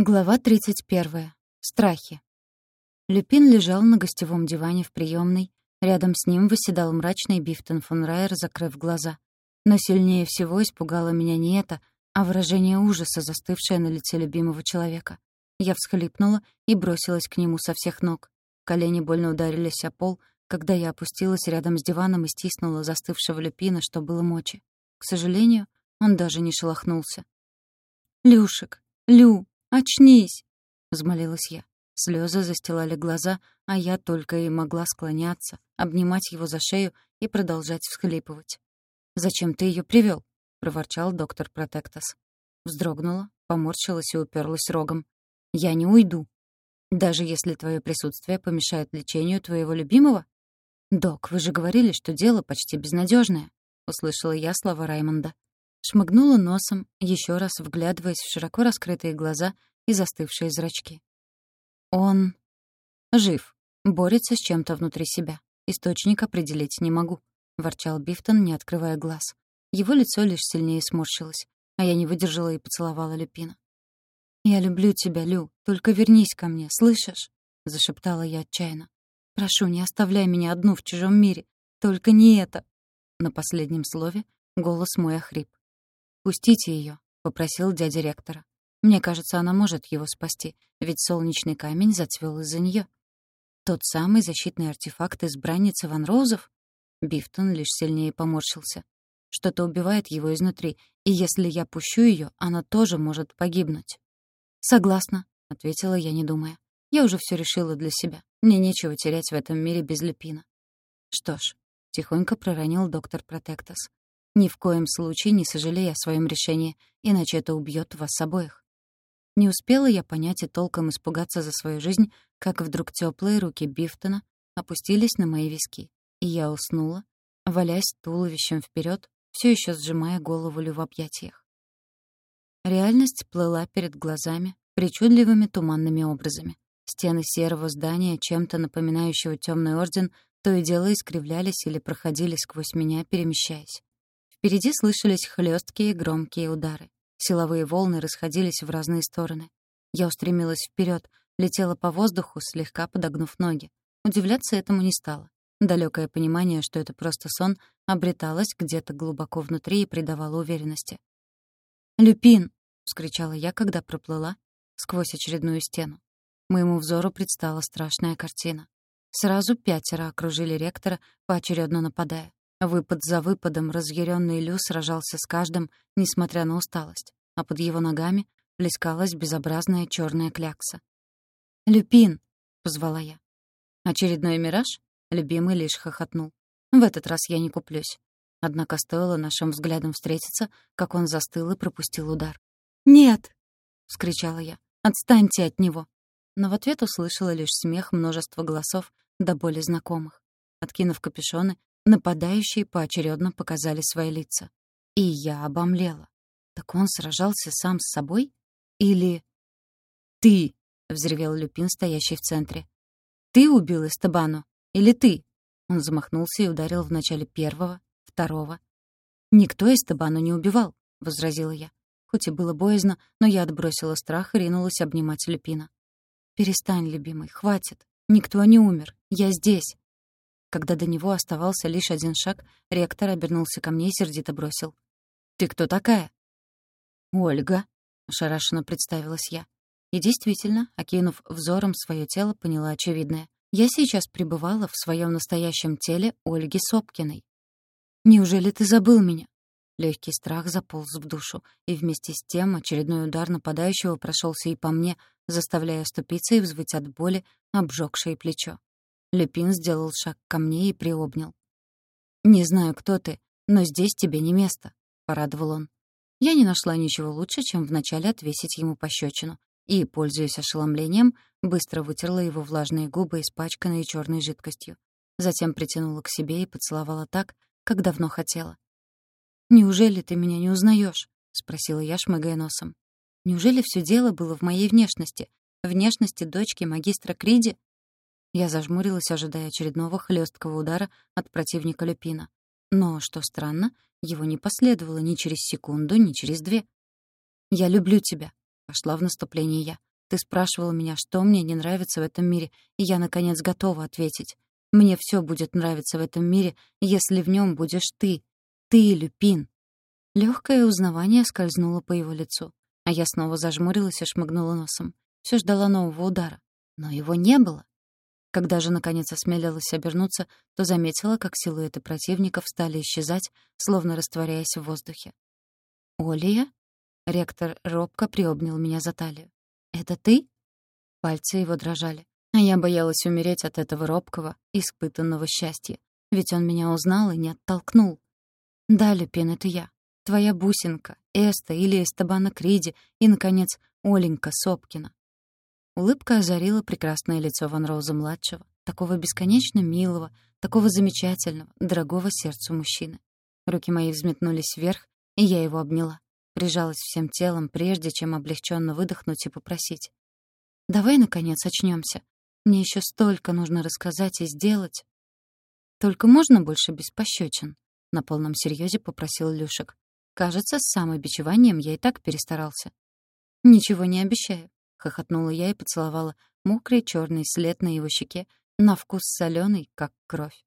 Глава 31. Страхи. Люпин лежал на гостевом диване в приемной. Рядом с ним восседал мрачный Бифтон фон Райер, закрыв глаза. Но сильнее всего испугало меня не это, а выражение ужаса, застывшее на лице любимого человека. Я всхлипнула и бросилась к нему со всех ног. Колени больно ударились о пол, когда я опустилась рядом с диваном и стиснула застывшего Люпина, что было мочи. К сожалению, он даже не шелохнулся. «Люшек! Лю!» «Очнись!» — взмолилась я. Слезы застилали глаза, а я только и могла склоняться, обнимать его за шею и продолжать всхлипывать. «Зачем ты ее привел? проворчал доктор Протектас. Вздрогнула, поморщилась и уперлась рогом. «Я не уйду. Даже если твое присутствие помешает лечению твоего любимого?» «Док, вы же говорили, что дело почти безнадежное, услышала я слова Раймонда. Шмыгнула носом, еще раз вглядываясь в широко раскрытые глаза и застывшие зрачки. Он жив, борется с чем-то внутри себя. Источник определить не могу, ворчал Бифтон, не открывая глаз. Его лицо лишь сильнее сморщилось, а я не выдержала и поцеловала Люпина. «Я люблю тебя, Лю, только вернись ко мне, слышишь?» — зашептала я отчаянно. «Прошу, не оставляй меня одну в чужом мире. Только не это!» На последнем слове голос мой охрип. «Пустите ее», — попросил дядя ректора. «Мне кажется, она может его спасти, ведь солнечный камень зацвел из-за нее. Тот самый защитный артефакт избранницы Ван Роузов? Бифтон лишь сильнее поморщился. Что-то убивает его изнутри, и если я пущу ее, она тоже может погибнуть. «Согласна», — ответила я, не думая. «Я уже все решила для себя. Мне нечего терять в этом мире без Люпина». «Что ж», — тихонько проронил доктор Протектас. Ни в коем случае не сожалей о своем решении, иначе это убьет вас обоих. Не успела я понять и толком испугаться за свою жизнь, как вдруг теплые руки Бифтона опустились на мои виски, и я уснула, валясь туловищем вперед, все еще сжимая голову Лю в объятиях. Реальность плыла перед глазами причудливыми туманными образами. Стены серого здания, чем-то напоминающего темный орден, то и дело искривлялись или проходили сквозь меня, перемещаясь. Впереди слышались хлесткие громкие удары. Силовые волны расходились в разные стороны. Я устремилась вперед, летела по воздуху, слегка подогнув ноги. Удивляться этому не стало. Далекое понимание, что это просто сон, обреталось где-то глубоко внутри и придавало уверенности. «Люпин!» — вскричала я, когда проплыла сквозь очередную стену. Моему взору предстала страшная картина. Сразу пятеро окружили ректора, поочередно нападая. Выпад за выпадом разъяренный Лю сражался с каждым, несмотря на усталость, а под его ногами плескалась безобразная черная клякса. «Люпин!» — позвала я. «Очередной мираж?» — любимый лишь хохотнул. «В этот раз я не куплюсь». Однако стоило нашим взглядом встретиться, как он застыл и пропустил удар. «Нет!» — вскричала я. «Отстаньте от него!» Но в ответ услышала лишь смех множества голосов, до боли знакомых. Откинув капюшоны, Нападающие поочередно показали свои лица. И я обомлела. Так он сражался сам с собой? Или... «Ты!» — взревел Люпин, стоящий в центре. «Ты убил Эстебану? Или ты?» Он замахнулся и ударил в начале первого, второго. «Никто Эстебану не убивал», — возразила я. Хоть и было боязно, но я отбросила страх и ринулась обнимать Люпина. «Перестань, любимый, хватит. Никто не умер. Я здесь. Когда до него оставался лишь один шаг, ректор обернулся ко мне и сердито бросил. «Ты кто такая?» «Ольга», — ошарашенно представилась я. И действительно, окинув взором свое тело, поняла очевидное. Я сейчас пребывала в своем настоящем теле Ольги Сопкиной. «Неужели ты забыл меня?» Легкий страх заполз в душу, и вместе с тем очередной удар нападающего прошелся и по мне, заставляя ступиться и взвыть от боли, обжегшее плечо. Люпин сделал шаг ко мне и приобнял. «Не знаю, кто ты, но здесь тебе не место», — порадовал он. Я не нашла ничего лучше, чем вначале отвесить ему пощечину, и, пользуясь ошеломлением, быстро вытерла его влажные губы, испачканные черной жидкостью. Затем притянула к себе и поцеловала так, как давно хотела. «Неужели ты меня не узнаешь? спросила я, шмыгая носом. «Неужели все дело было в моей внешности, внешности дочки магистра Криди?» Я зажмурилась, ожидая очередного хлесткого удара от противника Люпина. Но, что странно, его не последовало ни через секунду, ни через две. «Я люблю тебя», — пошла в наступление я. Ты спрашивал меня, что мне не нравится в этом мире, и я, наконец, готова ответить. Мне все будет нравиться в этом мире, если в нем будешь ты. Ты, Люпин. Легкое узнавание скользнуло по его лицу, а я снова зажмурилась и шмыгнула носом. Все ждала нового удара, но его не было. Когда же, наконец, осмелилась обернуться, то заметила, как силуэты противников стали исчезать, словно растворяясь в воздухе. «Олия?» Ректор робко приобнял меня за талию. «Это ты?» Пальцы его дрожали. А я боялась умереть от этого робкого, испытанного счастья. Ведь он меня узнал и не оттолкнул. «Да, Люпин, это я. Твоя бусинка, Эста или Эстабана Криди и, наконец, Оленька Сопкина. Улыбка озарила прекрасное лицо Ван Роуза-младшего, такого бесконечно милого, такого замечательного, дорогого сердцу мужчины. Руки мои взметнулись вверх, и я его обняла. Прижалась всем телом, прежде чем облегченно выдохнуть и попросить. «Давай, наконец, очнемся. Мне еще столько нужно рассказать и сделать». «Только можно больше без пощечин?» — на полном серьезе попросил Люшек. «Кажется, с самобичеванием я и так перестарался». «Ничего не обещаю. — хохотнула я и поцеловала мокрый черный след на его щеке, на вкус соленый, как кровь.